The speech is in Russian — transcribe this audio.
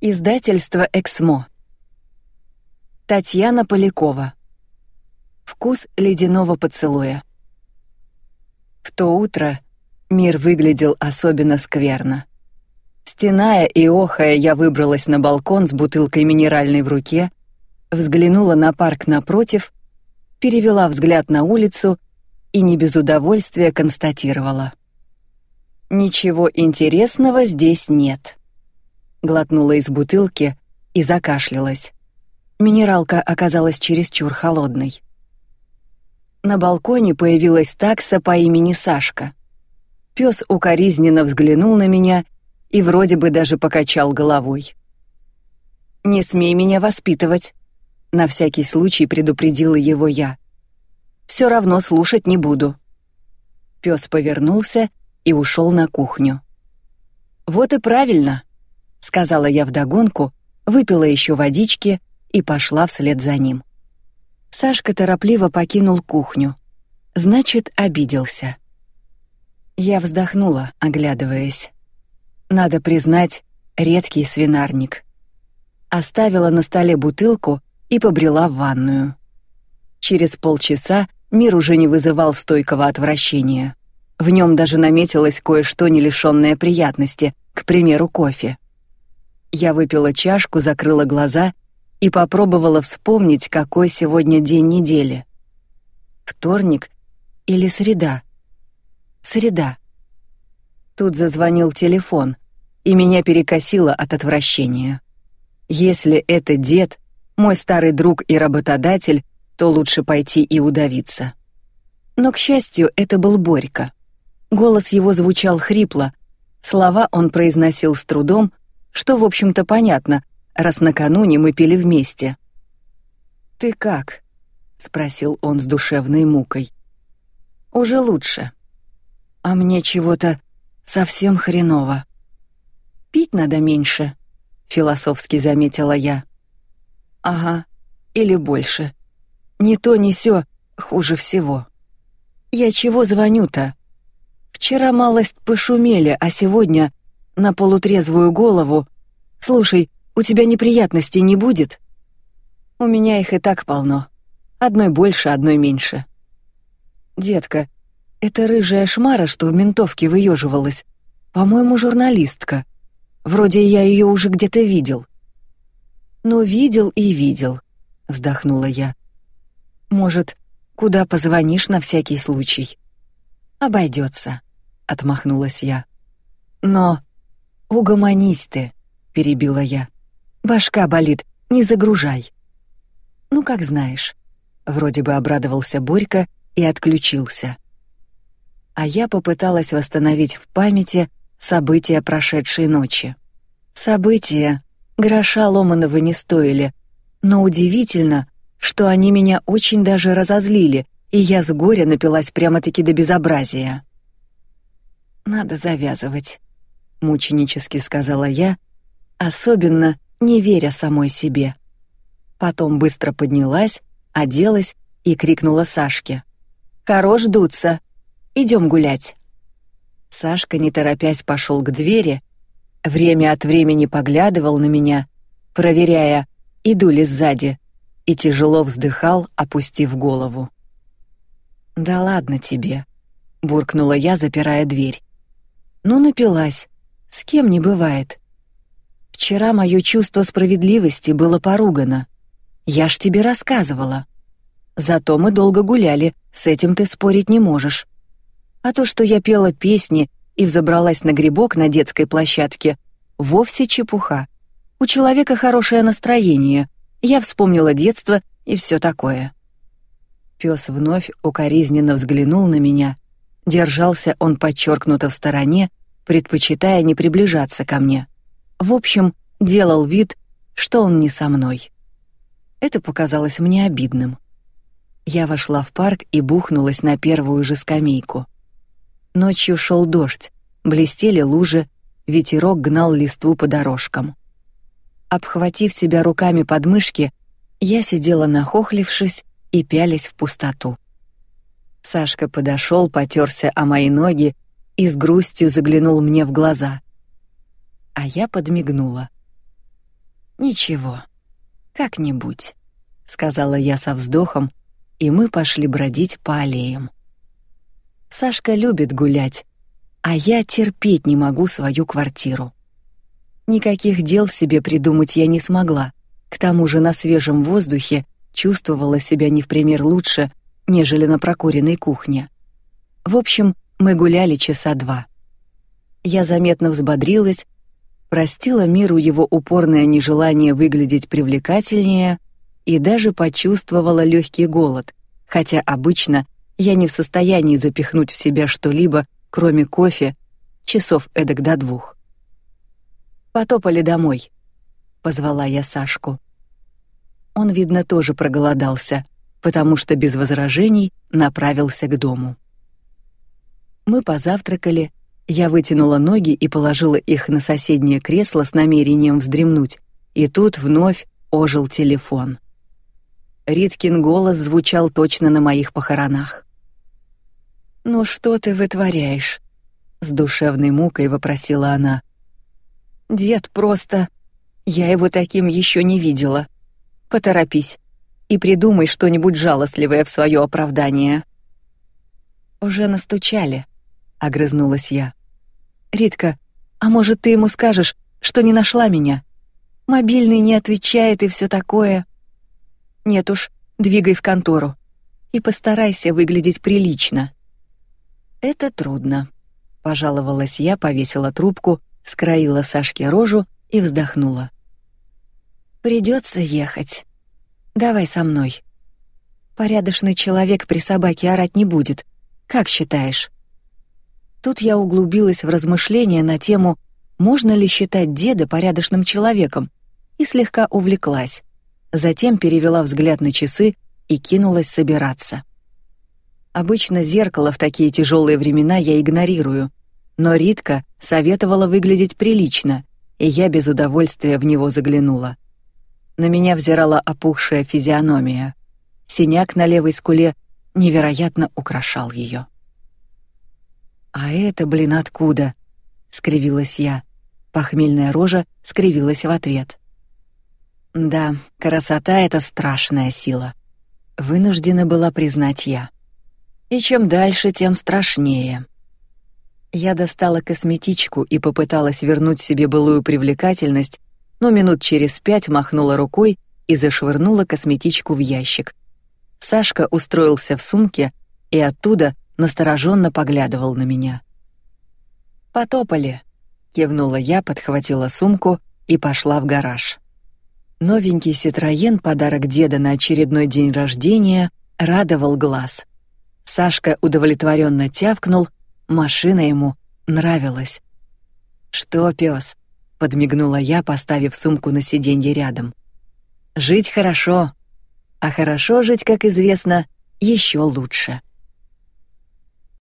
Издательство «Эксмо». Татьяна Полякова. Вкус ледяного поцелуя. В то утро мир выглядел особенно скверно. Стеная и охая, я выбралась на балкон с бутылкой минеральной в руке, взглянула на парк напротив, перевела взгляд на улицу и не без удовольствия констатировала. Ничего интересного здесь нет. Глотнула из бутылки и закашлялась. Минералка оказалась чересчур холодной. На балконе появилась такса по имени Сашка. Пёс укоризненно взглянул на меня и вроде бы даже покачал головой. «Не смей меня воспитывать», — на всякий случай предупредила его я. «Все равно слушать не буду». Пёс повернулся и ушел на кухню. «Вот и правильно», — сказала я вдогонку, выпила еще водички и пошла вслед за ним. Сашка торопливо покинул кухню. Значит, обиделся. Я вздохнула, оглядываясь. Надо признать, редкий свинарник. Оставила на столе бутылку и побрела в ванную. Через полчаса мир уже не вызывал стойкого отвращения. В нем даже наметилось кое-что не лишенное приятности, к примеру, кофе. Я выпила чашку, закрыла глаза и попробовала вспомнить, какой сегодня день недели. Вторник или среда? Среда. Тут зазвонил телефон, и меня перекосило от отвращения. Если это дед, мой старый друг и работодатель, то лучше пойти и удавиться. Но, к счастью, это был Борька. Голос его звучал хрипло, слова он произносил с трудом, что, в общем-то, понятно, раз накануне мы пили вместе. «Ты как?» — спросил он с душевной мукой. «Уже лучше. А мне чего-то совсем хреново. Пить надо меньше», — философски заметила я. «Ага, или больше. Не то, не сё, хуже всего. Я чего звоню-то? Вчера малость пошумели, а сегодня на полутрезвую голову. Слушай, у тебя неприятностей не будет? У меня их и так полно. Одной больше, одной меньше. Детка, это рыжая шмара, что в ментовке выеживалась. По-моему, журналистка. Вроде я ее уже где-то видел. Ну, видел и видел, вздохнула я. Может, куда позвонишь на всякий случай? Обойдется отмахнулась я. Но угомонись ты, перебила я. Башка болит, не загружай. Ну как знаешь. Вроде бы обрадовался Борька и отключился. А я попыталась восстановить в памяти события прошедшей ночи. События гроша ломаного не стоили, но удивительно, что они меня очень даже разозлили, и я с горя напилась прямо-таки до безобразия. Надо завязывать, мученически сказала я, особенно не веря самой себе. Потом быстро поднялась, оделась и крикнула Сашке: "Хорош дуться, идем гулять". Сашка, не торопясь, пошел к двери, время от времени поглядывал на меня, проверяя, иду ли сзади, и тяжело вздыхал, опустив голову. Да ладно тебе, буркнула я, запирая дверь. Ну, напилась. С кем не бывает. Вчера мое чувство справедливости было поругано. Я ж тебе рассказывала. Зато мы долго гуляли, с этим ты спорить не можешь. А то, что я пела песни и взобралась на грибок на детской площадке, вовсе чепуха. У человека хорошее настроение. Я вспомнила детство и все такое. Пес вновь укоризненно взглянул на меня — Держался он подчеркнуто в стороне, предпочитая не приближаться ко мне. В общем, делал вид, что он не со мной. Это показалось мне обидным. Я вошла в парк и бухнулась на первую же скамейку. Ночью шел дождь, блестели лужи, ветерок гнал листву по дорожкам. Обхватив себя руками под мышки, я сидела нахохлившись и пялись в пустоту. Сашка подошел, потерся о мои ноги и с грустью заглянул мне в глаза. А я подмигнула. Ничего, как-нибудь, сказала я со вздохом, и мы пошли бродить по аллеям. Сашка любит гулять, а я терпеть не могу свою квартиру. Никаких дел себе придумать я не смогла. К тому же на свежем воздухе чувствовала себя не в пример лучше, нежели на прокуренной кухне. В общем, мы гуляли часа два. Я заметно взбодрилась, простила миру его упорное нежелание выглядеть привлекательнее и даже почувствовала легкий голод, хотя обычно я не в состоянии запихнуть в себя что-либо, кроме кофе, часов эдак до двух. Потопали домой, позвала я Сашку. Он, видно, тоже проголодался, потому что без возражений направился к дому. Мы позавтракали, я вытянула ноги и положила их на соседнее кресло с намерением вздремнуть, и тут вновь ожил телефон. Риткин голос звучал точно на моих похоронах. «Ну что ты вытворяешь?» — с душевной мукой вопросила она. «Дед просто... Я его таким еще не видела. Поторопись и придумай что-нибудь жалостливое в свое оправдание». «Уже настучали», — огрызнулась я. «Ритка, а может, ты ему скажешь, что не нашла меня? Мобильный не отвечает и все такое». «Нет уж, двигай в контору и постарайся выглядеть прилично». Это трудно, пожаловалась я, повесила трубку, скроила Сашке рожу и вздохнула. Придется ехать. Давай со мной. Порядочный человек при собаке орать не будет. Как считаешь? Тут я углубилась в размышления на тему, можно ли считать деда порядочным человеком, и слегка увлеклась. Затем перевела взгляд на часы и кинулась собираться. Обычно зеркало в такие тяжелые времена я игнорирую, но Ритка советовала выглядеть прилично, и я без удовольствия в него заглянула. На меня взирала опухшая физиономия. Синяк на левой скуле невероятно украшал ее. А это, блин, откуда? скривилась я. Похмельная рожа скривилась в ответ. Да, красота это страшная сила. Вынуждена была признать я. И чем дальше, тем страшнее. Я достала косметичку и попыталась вернуть себе былую привлекательность, но минут через пять махнула рукой и зашвырнула косметичку в ящик. Сашка устроился в сумке и оттуда настороженно поглядывал на меня. Потопали, кивнула я, подхватила сумку и пошла в гараж. Новенький Citroёn, подарок деда на очередной день рождения, радовал глаз. Сашка удовлетворенно тявкнул, машина ему нравилась. Что, пес? подмигнула я, поставив сумку на сиденье рядом. Жить хорошо, а хорошо жить, как известно, еще лучше.